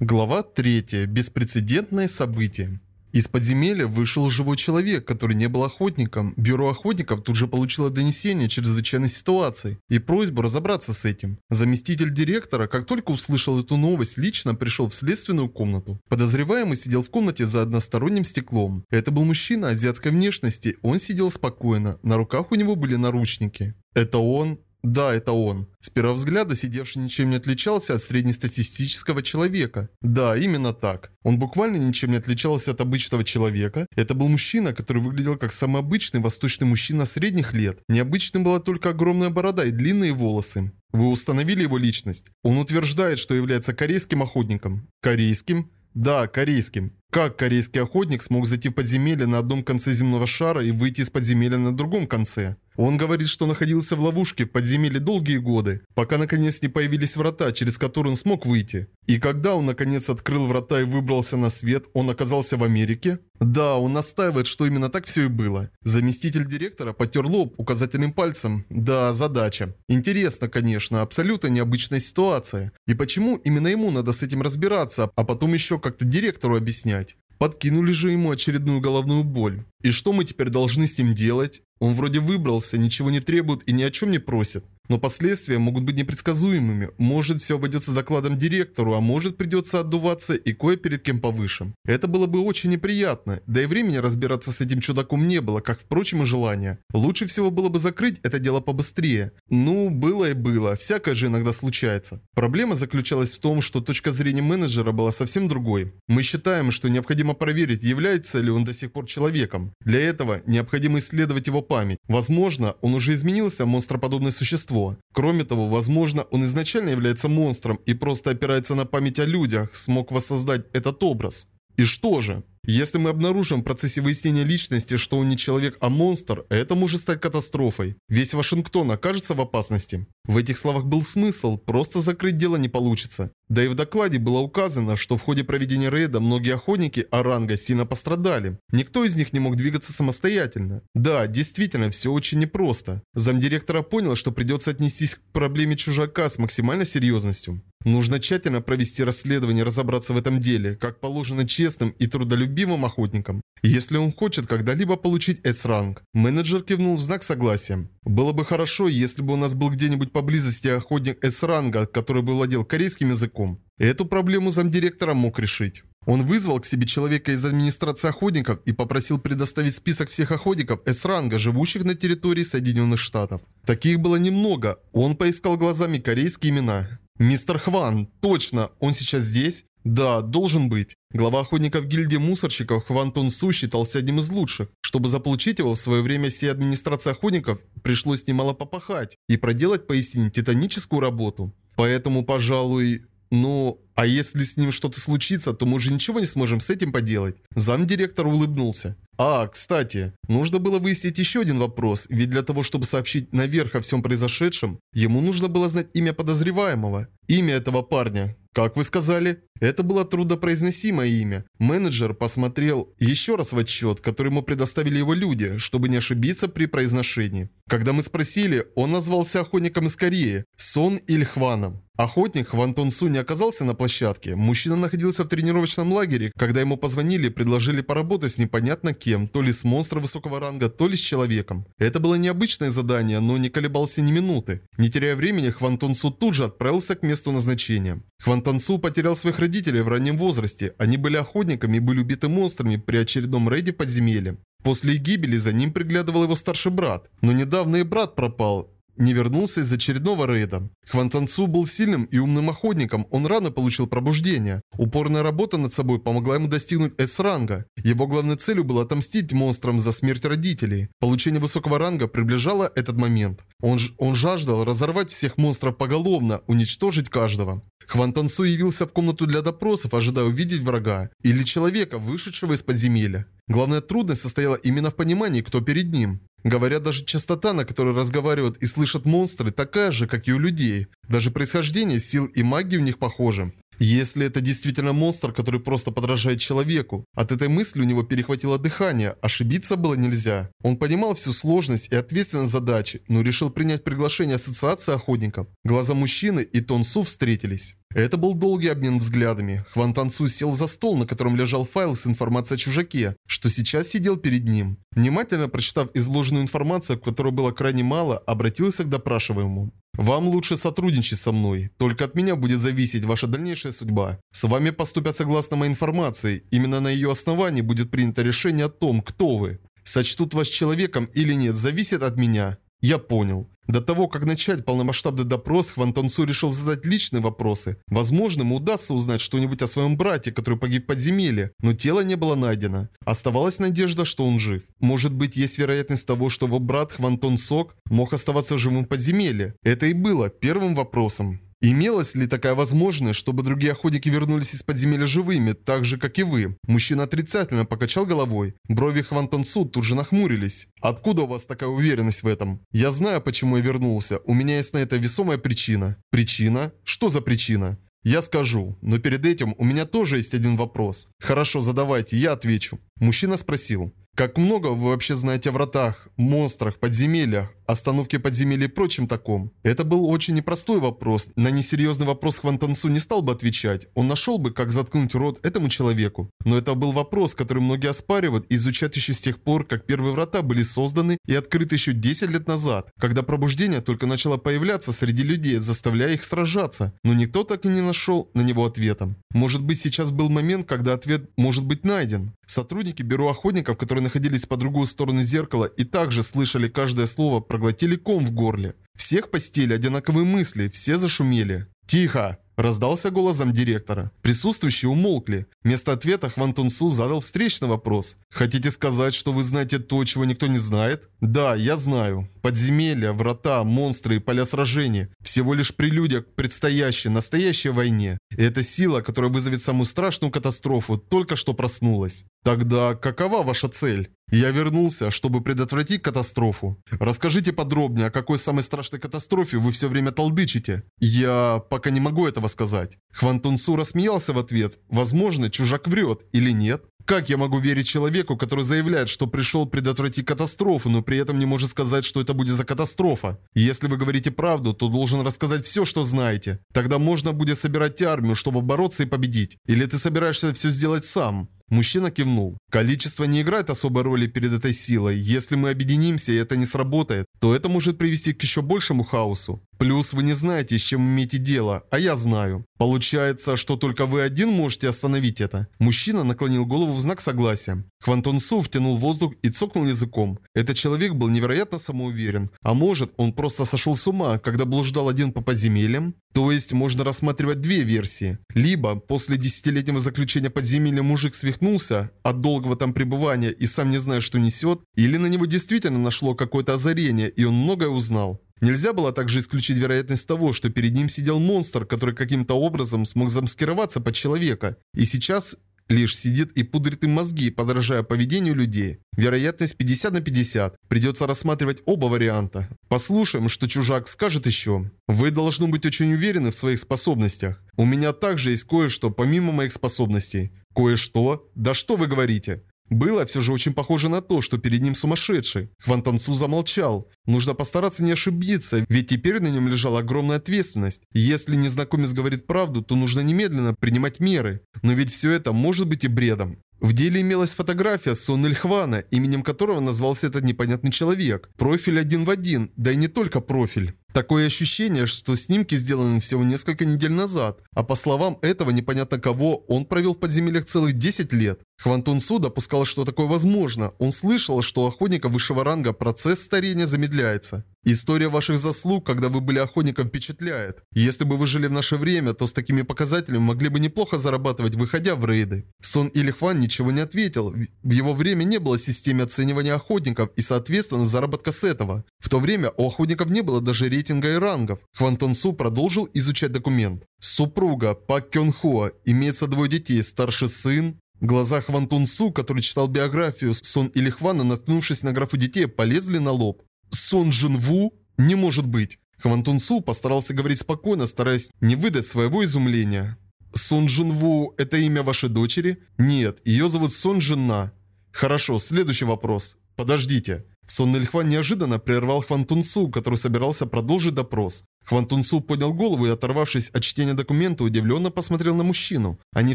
Глава 3. Беспрецедентное событие. Из подземелья вышел живой человек, который не был охотником. Бюро охотников тут же получило донесение чрезвычайной ситуации и просьбу разобраться с этим. Заместитель директора, как только услышал эту новость, лично пришел в следственную комнату. Подозреваемый сидел в комнате за односторонним стеклом. Это был мужчина азиатской внешности, он сидел спокойно, на руках у него были наручники. Это он, да, это он. С первого взгляда сидевший ничем не отличался от среднестатистического человека. Да, именно так. Он буквально ничем не отличался от обычного человека. Это был мужчина, который выглядел как самый обычный восточный мужчина средних лет. Необычным была только огромная борода и длинные волосы. Вы установили его личность? Он утверждает, что является корейским охотником. Корейским? Да, корейским. Как корейский охотник смог зайти в подземелье на одном конце земного шара и выйти из подземелья на другом конце? Он говорит, что находился в ловушке в подземелье долгие годы, пока наконец не появились врата, через которые он смог выйти. И когда он наконец открыл врата и выбрался на свет, он оказался в Америке? Да, он настаивает, что именно так все и было. Заместитель директора потер лоб указательным пальцем. Да, задача. Интересно, конечно, абсолютно необычная ситуация. И почему именно ему надо с этим разбираться, а потом еще как-то директору объяснять? Подкинули же ему очередную головную боль. И что мы теперь должны с ним делать? Он вроде выбрался, ничего не требует и ни о чем не просит. Но последствия могут быть непредсказуемыми. Может все обойдется докладом директору, а может придется отдуваться и кое перед кем повыше. Это было бы очень неприятно, да и времени разбираться с этим чудаком не было, как впрочем и желания. Лучше всего было бы закрыть это дело побыстрее. Ну, было и было, всякое же иногда случается. Проблема заключалась в том, что точка зрения менеджера была совсем другой. Мы считаем, что необходимо проверить, является ли он до сих пор человеком. Для этого необходимо исследовать его память. Возможно, он уже изменился в монстроподобное существо, существо. Кроме того, возможно, он изначально является монстром и просто опирается на память о людях, смог воссоздать этот образ. И что же? Если мы обнаружим в процессе выяснения личности, что он не человек, а монстр, это может стать катастрофой. Весь Вашингтон окажется в опасности. В этих словах был смысл, просто закрыть дело не получится. Да и в докладе было указано, что в ходе проведения рейда многие охотники Оранга сильно пострадали. Никто из них не мог двигаться самостоятельно. Да, действительно, все очень непросто. Замдиректора понял, что придется отнестись к проблеме чужака с максимальной серьезностью. Нужно тщательно провести расследование и разобраться в этом деле, как положено честным и трудолюбивым охотникам. Если он хочет когда-либо получить S-ранг. Менеджер кивнул в знак согласия. Было бы хорошо, если бы у нас был где-нибудь поблизости охотник S-ранга, который бы владел корейским языком. Эту проблему замдиректора мог решить. Он вызвал к себе человека из администрации охотников и попросил предоставить список всех охотников С-ранга, живущих на территории Соединенных Штатов. Таких было немного. Он поискал глазами корейские имена. «Мистер Хван, точно, он сейчас здесь?» «Да, должен быть». Глава охотников гильдии мусорщиков Хван Тун Су считался одним из лучших. Чтобы заполучить его, в свое время всей администрации охотников пришлось немало попахать и проделать поистине титаническую работу. Поэтому, пожалуй... Ну, а если с ним что-то случится, то мы уже ничего не сможем с этим поделать. Замдиректор улыбнулся. А, кстати, нужно было выяснить еще один вопрос, ведь для того, чтобы сообщить наверх о всем произошедшем, ему нужно было знать имя подозреваемого. Имя этого парня. Как вы сказали? Это было труднопроизносимое имя. Менеджер посмотрел еще раз в отчет, который ему предоставили его люди, чтобы не ошибиться при произношении. Когда мы спросили, он назвался охотником из Кореи, Сон Ильхваном. Охотник Хван Тонсу не оказался на площадке. Мужчина находился в тренировочном лагере, когда ему позвонили и предложили поработать с непонятно кем, то ли с монстром высокого ранга, то ли с человеком. Это было необычное задание, но не колебался ни минуты. Не теряя времени, Хван Тонсу тут же отправился к месту назначения. Хван Тонсу потерял своих родителей в раннем возрасте. Они были охотниками и были убиты монстрами при очередном рейде подземелья. После гибели за ним приглядывал его старший брат. Но недавно и брат пропал не вернулся из очередного рейда. Хван Танцу был сильным и умным охотником, он рано получил пробуждение. Упорная работа над собой помогла ему достигнуть S-ранга. Его главной целью было отомстить монстрам за смерть родителей. Получение высокого ранга приближало этот момент. Он, он жаждал разорвать всех монстров поголовно, уничтожить каждого. Хван Тансу явился в комнату для допросов, ожидая увидеть врага или человека, вышедшего из подземелья. Главная трудность состояла именно в понимании, кто перед ним. Говорят, даже частота, на которой разговаривают и слышат монстры, такая же, как и у людей. Даже происхождение сил и магии у них похоже. Если это действительно монстр, который просто подражает человеку. От этой мысли у него перехватило дыхание, ошибиться было нельзя. Он понимал всю сложность и ответственность задачи, но решил принять приглашение Ассоциации охотников. Глаза мужчины и Тон Су встретились. Это был долгий обмен взглядами. Хван Тансу сел за стол, на котором лежал файл с информацией о чужаке, что сейчас сидел перед ним. Внимательно прочитав изложенную информацию, которой было крайне мало, обратился к допрашиваемому. Вам лучше сотрудничать со мной. Только от меня будет зависеть ваша дальнейшая судьба. С вами поступят согласно моей информации. Именно на ее основании будет принято решение о том, кто вы. Сочтут вас человеком или нет, зависит от меня. Я понял. До того, как начать полномасштабный допрос, Хван Тонсу решил задать личные вопросы. Возможно, ему удастся узнать что-нибудь о своем брате, который погиб в подземелье, но тело не было найдено. Оставалась надежда, что он жив. Может быть, есть вероятность того, что его брат Хван Тон Сок мог оставаться живым в подземелье. Это и было первым вопросом. Имелась ли такая возможность, чтобы другие охотники вернулись из подземелья живыми, так же, как и вы? Мужчина отрицательно покачал головой. Брови Хван Тансу тут же нахмурились. Откуда у вас такая уверенность в этом? Я знаю, почему я вернулся. У меня есть на это весомая причина. Причина? Что за причина? Я скажу, но перед этим у меня тоже есть один вопрос. Хорошо, задавайте, я отвечу. Мужчина спросил. Как много вы вообще знаете о вратах, монстрах, подземельях, остановке подземелья и прочем таком? Это был очень непростой вопрос. На несерьезный вопрос Хван Тансу не стал бы отвечать. Он нашел бы, как заткнуть рот этому человеку. Но это был вопрос, который многие оспаривают изучают еще с тех пор, как первые врата были созданы и открыты еще 10 лет назад, когда пробуждение только начало появляться среди людей, заставляя их сражаться. Но никто так и не нашел на него ответа. Может быть сейчас был момент, когда ответ может быть найден. Сотрудники Бюро Охотников, которые находились по другую сторону зеркала и также слышали каждое слово, проглотили ком в горле. Всех постели одинаковые мысли, все зашумели. «Тихо!» Раздался голос замдиректора. Присутствующие умолкли. Вместо ответа Хван Тунсу задал встречный вопрос. «Хотите сказать, что вы знаете то, чего никто не знает?» «Да, я знаю. Подземелья, врата, монстры и поля сражений. Всего лишь прелюдия к предстоящей, настоящей войне. И эта сила, которая вызовет самую страшную катастрофу, только что проснулась. Тогда какова ваша цель? Я вернулся, чтобы предотвратить катастрофу. Расскажите подробнее, о какой самой страшной катастрофе вы все время толдычите. Я пока не могу этого сказать. Хван Тунсу рассмеялся в ответ. Возможно, чужак врет или нет. Как я могу верить человеку, который заявляет, что пришел предотвратить катастрофу, но при этом не может сказать, что это будет за катастрофа? Если вы говорите правду, то должен рассказать все, что знаете. Тогда можно будет собирать армию, чтобы бороться и победить. Или ты собираешься все сделать сам? Мужчина кивнул. Количество не играет особой роли перед этой силой. Если мы объединимся и это не сработает, то это может привести к еще большему хаосу. Плюс вы не знаете, с чем имеете дело, а я знаю. Получается, что только вы один можете остановить это. Мужчина наклонил голову в знак согласия. Хвантон Су втянул воздух и цокнул языком. Этот человек был невероятно самоуверен. А может, он просто сошел с ума, когда блуждал один по подземельям? То есть, можно рассматривать две версии. Либо, после десятилетнего заключения подземелья мужик свихнулся от долгого там пребывания и сам не знает, что несет, или на него действительно нашло какое-то озарение, и он многое узнал. Нельзя было также исключить вероятность того, что перед ним сидел монстр, который каким-то образом смог замаскироваться под человека. И сейчас лишь сидит и пудрит им мозги, подражая поведению людей. Вероятность 50 на 50. Придется рассматривать оба варианта. Послушаем, что чужак скажет еще. Вы должны быть очень уверены в своих способностях. У меня также есть кое-что помимо моих способностей. Кое-что? Да что вы говорите? Было все же очень похоже на то, что перед ним сумасшедший. Хван Тансу замолчал. Нужно постараться не ошибиться, ведь теперь на нем лежала огромная ответственность. Если незнакомец говорит правду, то нужно немедленно принимать меры. Но ведь все это может быть и бредом. В деле имелась фотография Сон Эльхвана, именем которого назвался этот непонятный человек. Профиль один в один, да и не только профиль. Такое ощущение, что снимки сделаны всего несколько недель назад, а по словам этого непонятно кого, он провел в подземельях целых 10 лет. Хван Тун Су допускал, что такое возможно. Он слышал, что у охотника высшего ранга процесс старения замедляется. История ваших заслуг, когда вы были охотником, впечатляет. Если бы вы жили в наше время, то с такими показателями могли бы неплохо зарабатывать, выходя в рейды. Сон Илихван ничего не ответил. В его время не было системы оценивания охотников и, соответственно, заработка с этого. В то время у охотников не было даже рейтинга и рангов. Хван Тон Су продолжил изучать документ. Супруга Пак Кён Хуа, имеется двое детей, старший сын, в глазах Ван Тун Су, который читал биографию Сон Илихвана, наткнувшись на графу детей, полезли на лоб. Сон Джин Ву? Не может быть. Хван Тун Су постарался говорить спокойно, стараясь не выдать своего изумления. Сон Джин Ву – это имя вашей дочери? Нет, ее зовут Сон Джинна. Хорошо, следующий вопрос. Подождите. Сон Ильхван неожиданно прервал Хван Тун Су, который собирался продолжить допрос. Хван Тунсу поднял голову и, оторвавшись от чтения документа, удивленно посмотрел на мужчину. Они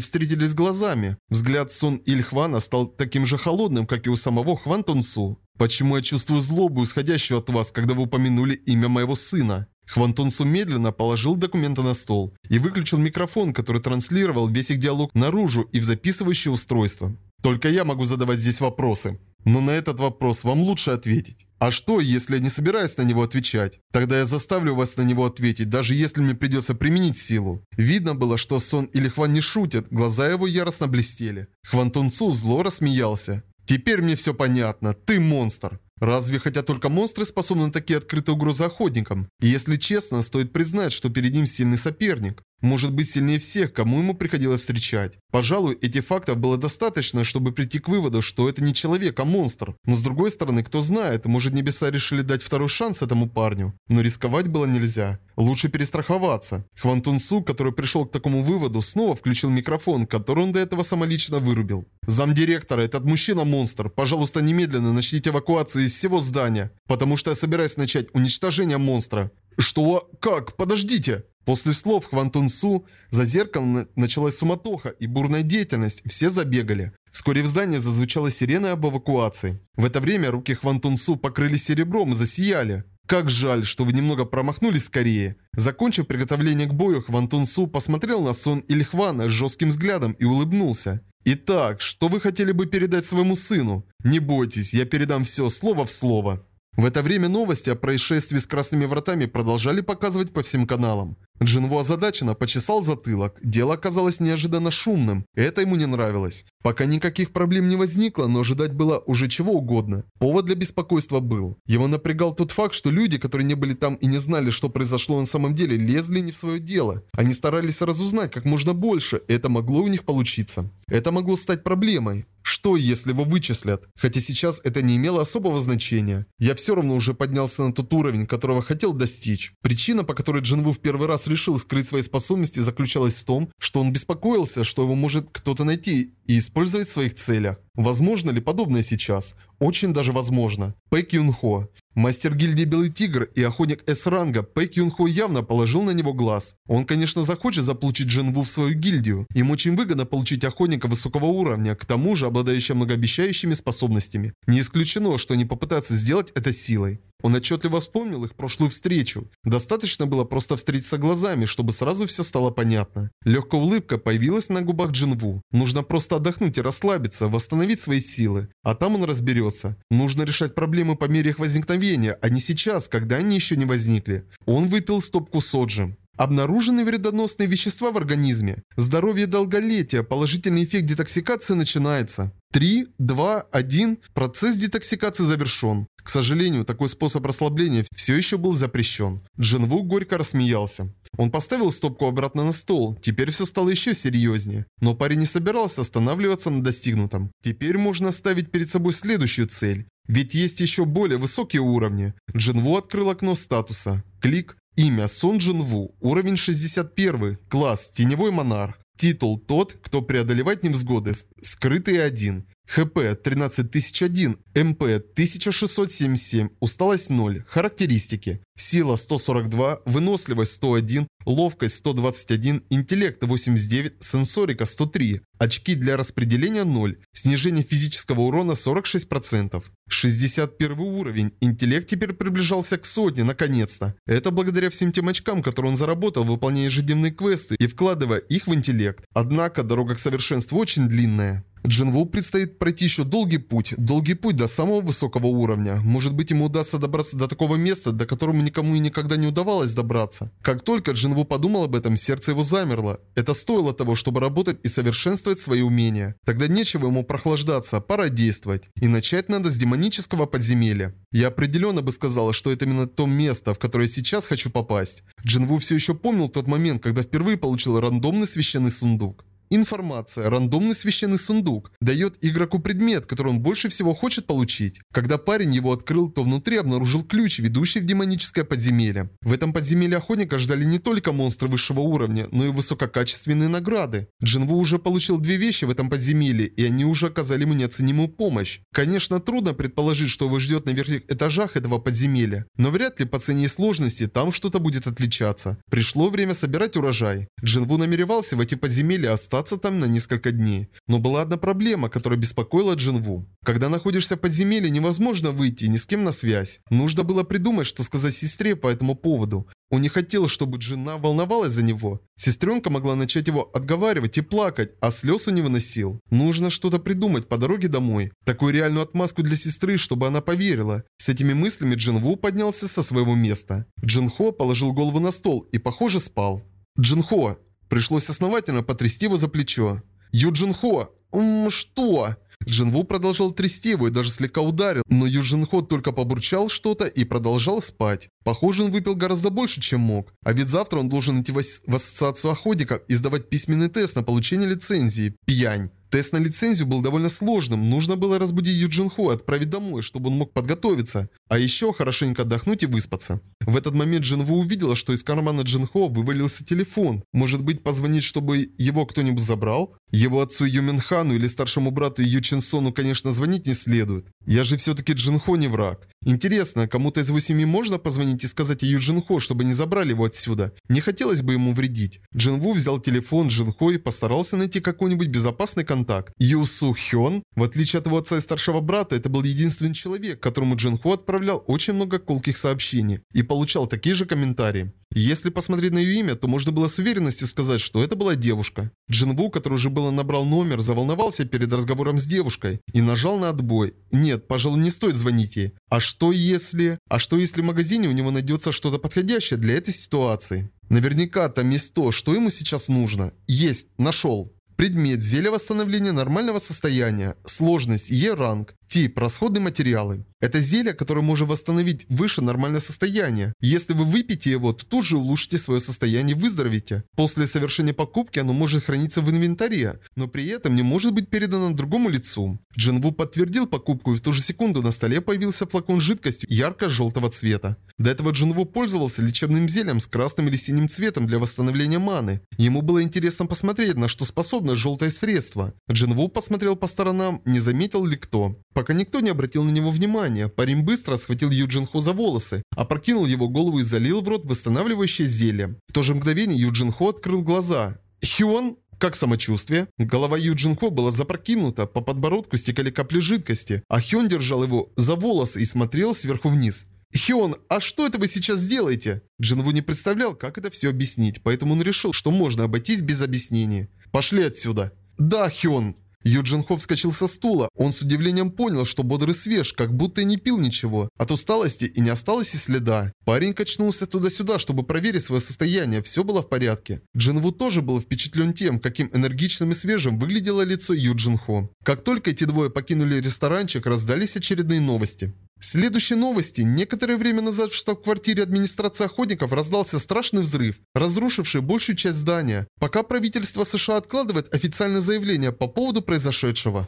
встретились глазами. Взгляд Сон Ильхвана стал таким же холодным, как и у самого Хван Тунсу. «Почему я чувствую злобу, исходящую от вас, когда вы упомянули имя моего сына?» Хван Тунсу медленно положил документы на стол и выключил микрофон, который транслировал весь их диалог наружу и в записывающее устройство. «Только я могу задавать здесь вопросы. Но на этот вопрос вам лучше ответить. А что, если я не собираюсь на него отвечать? Тогда я заставлю вас на него ответить, даже если мне придется применить силу. Видно было, что Сон или Хван не шутят, глаза его яростно блестели. Хван Тунцу зло рассмеялся. «Теперь мне все понятно. Ты монстр. Разве хотя только монстры способны на такие открытые угрозы охотникам? Если честно, стоит признать, что перед ним сильный соперник может быть сильнее всех, кому ему приходилось встречать. Пожалуй, этих фактов было достаточно, чтобы прийти к выводу, что это не человек, а монстр. Но с другой стороны, кто знает, может небеса решили дать второй шанс этому парню. Но рисковать было нельзя. Лучше перестраховаться. Хван Тун Су, который пришел к такому выводу, снова включил микрофон, который он до этого самолично вырубил. Замдиректора, этот мужчина-монстр. Пожалуйста, немедленно начните эвакуацию из всего здания, потому что я собираюсь начать уничтожение монстра. Что? Как? Подождите! После слов Хван Тун Су за зеркалом началась суматоха и бурная деятельность, все забегали. Вскоре в здании зазвучала сирена об эвакуации. В это время руки Хван Тун Су покрылись серебром и засияли. Как жаль, что вы немного промахнулись скорее. Закончив приготовление к бою, Хван Тун Су посмотрел на сон Ильхвана с жестким взглядом и улыбнулся. «Итак, что вы хотели бы передать своему сыну? Не бойтесь, я передам все слово в слово». В это время новости о происшествии с Красными Вратами продолжали показывать по всем каналам. Джинву озадаченно почесал затылок. Дело оказалось неожиданно шумным. Это ему не нравилось. Пока никаких проблем не возникло, но ожидать было уже чего угодно. Повод для беспокойства был. Его напрягал тот факт, что люди, которые не были там и не знали, что произошло на самом деле, лезли не в свое дело. Они старались разузнать как можно больше, это могло у них получиться. Это могло стать проблемой. Что, если его вычислят? Хотя сейчас это не имело особого значения. Я все равно уже поднялся на тот уровень, которого хотел достичь. Причина, по которой Джинву в первый раз решил скрыть свои способности, заключалась в том, что он беспокоился, что его может кто-то найти и использовать в своих целях. Возможно ли подобное сейчас? Очень даже возможно. Пэк Юн Хо. Мастер гильдии Белый Тигр и охотник С-ранга Пэк Юн Хо явно положил на него глаз. Он, конечно, захочет заполучить Джинву в свою гильдию. Им очень выгодно получить охотника высокого уровня, к тому же обладающего многообещающими способностями. Не исключено, что они попытаются сделать это силой. Он отчетливо вспомнил их прошлую встречу. Достаточно было просто встретиться глазами, чтобы сразу все стало понятно. Легкая улыбка появилась на губах Джинву. Нужно просто отдохнуть и расслабиться, восстановить свои силы. А там он разберется. Нужно решать проблемы по мере их возникновения, а не сейчас, когда они еще не возникли. Он выпил стопку соджи. Обнаружены вредоносные вещества в организме. Здоровье долголетия. Положительный эффект детоксикации начинается. 3, 2, 1. Процесс детоксикации завершен. К сожалению, такой способ расслабления все еще был запрещен. Джинву горько рассмеялся. Он поставил стопку обратно на стол. Теперь все стало еще серьезнее. Но парень не собирался останавливаться на достигнутом. Теперь можно ставить перед собой следующую цель. Ведь есть еще более высокие уровни. Джинву открыл окно статуса. Клик. Имя Сон Джинву. Уровень 61. Класс. Теневой монарх. Титул «Тот, кто преодолевает невзгоды». Скрытый один. ХП 13001, МП 1677, усталость 0, характеристики. Сила 142, выносливость 101, ловкость 121, интеллект 89, сенсорика 103, очки для распределения 0, снижение физического урона 46%. 61 уровень, интеллект теперь приближался к сотне, наконец-то. Это благодаря всем тем очкам, которые он заработал, выполняя ежедневные квесты и вкладывая их в интеллект. Однако дорога к совершенству очень длинная. Джинву предстоит пройти еще долгий путь, долгий путь до самого высокого уровня. Может быть ему удастся добраться до такого места, до которого никому и никогда не удавалось добраться. Как только Джинву подумал об этом, сердце его замерло. Это стоило того, чтобы работать и совершенствовать свои умения. Тогда нечего ему прохлаждаться, пора действовать. И начать надо с демонического подземелья. Я определенно бы сказала, что это именно то место, в которое сейчас хочу попасть. Джинву все еще помнил тот момент, когда впервые получил рандомный священный сундук. Информация. Рандомный священный сундук. Дает игроку предмет, который он больше всего хочет получить. Когда парень его открыл, то внутри обнаружил ключ, ведущий в демоническое подземелье. В этом подземелье охотника ждали не только монстры высшего уровня, но и высококачественные награды. Джинву уже получил две вещи в этом подземелье, и они уже оказали ему неоценимую помощь. Конечно, трудно предположить, что его ждет на верхних этажах этого подземелья, но вряд ли по цене и сложности там что-то будет отличаться. Пришло время собирать урожай. Джинву намеревался в эти подземелья остаться там на несколько дней. Но была одна проблема, которая беспокоила Джинву. Когда находишься в подземелье, невозможно выйти ни с кем на связь. Нужно было придумать, что сказать сестре по этому поводу. Он не хотел, чтобы жена волновалась за него. Сестренка могла начать его отговаривать и плакать, а слез он не выносил. Нужно что-то придумать по дороге домой. Такую реальную отмазку для сестры, чтобы она поверила. С этими мыслями Джин Ву поднялся со своего места. Джин Хо положил голову на стол и, похоже, спал. Джин Хо. Пришлось основательно потрясти его за плечо. Ю Джин Хо. Ммм, что? Джинву продолжал трясти его и даже слегка ударил, но Юджин Хо только побурчал что-то и продолжал спать. Похоже, он выпил гораздо больше, чем мог. А ведь завтра он должен идти в, в ассоциацию охотников и сдавать письменный тест на получение лицензии. Пьянь. Тест на лицензию был довольно сложным, нужно было разбудить Юджин Хо и отправить домой, чтобы он мог подготовиться. А еще хорошенько отдохнуть и выспаться. В этот момент Джин Ву увидела, что из кармана Джин Хо вывалился телефон. Может быть, позвонить, чтобы его кто-нибудь забрал? Его отцу Юмин Хану или старшему брату Ю Чин Сону, конечно, звонить не следует. Я же все-таки Джин Хо не враг. Интересно, кому-то из его семьи можно позвонить и сказать Ю Джин Хо, чтобы не забрали его отсюда? Не хотелось бы ему вредить. Джин Ву взял телефон Джин Хо и постарался найти какой-нибудь безопасный контакт. Ю Су Хён, в отличие от его отца и старшего брата, это был единственный человек, которому Джин Хо отправлял очень много колких сообщений и получал такие же комментарии. Если посмотреть на ее имя, то можно было с уверенностью сказать, что это была девушка. Джин Ву, который уже было набрал номер, заволновался перед разговором с девушкой и нажал на отбой. Нет, пожалуй, не стоит звонить ей. А что если... А что если в магазине у него найдется что-то подходящее для этой ситуации? Наверняка там есть то, что ему сейчас нужно. Есть, нашел. Предмет зелья восстановления нормального состояния. Сложность Е-ранг. Тип – расходные материалы. Это зелье, которое может восстановить выше нормальное состояние. Если вы выпьете его, то тут же улучшите свое состояние и выздоровите. После совершения покупки оно может храниться в инвентаре, но при этом не может быть передано другому лицу. Джин Ву подтвердил покупку и в ту же секунду на столе появился флакон жидкости ярко-желтого цвета. До этого Джин Ву пользовался лечебным зельем с красным или синим цветом для восстановления маны. Ему было интересно посмотреть, на что способно желтое средство. Джин Ву посмотрел по сторонам, не заметил ли кто. Пока никто не обратил на него внимания, парень быстро схватил Юджин Хо за волосы, опрокинул его голову и залил в рот восстанавливающее зелье. В то же мгновение Юджин Хо открыл глаза. «Хион?» Как самочувствие? Голова Юджин Хо была запрокинута, по подбородку стекали капли жидкости, а Хён держал его за волосы и смотрел сверху вниз. «Хион, а что это вы сейчас делаете?» Джинву не представлял, как это все объяснить, поэтому он решил, что можно обойтись без объяснений. «Пошли отсюда!» «Да, Хион!» Юджин Хо вскочил со стула. Он с удивлением понял, что бодрый свеж, как будто и не пил ничего. От усталости и не осталось и следа. Парень качнулся туда-сюда, чтобы проверить свое состояние. Все было в порядке. Джин Ву тоже был впечатлен тем, каким энергичным и свежим выглядело лицо Юджин Хо. Как только эти двое покинули ресторанчик, раздались очередные новости. Следующие новости. Некоторое время назад в штаб-квартире администрации охотников раздался страшный взрыв, разрушивший большую часть здания, пока правительство США откладывает официальное заявление по поводу произошедшего.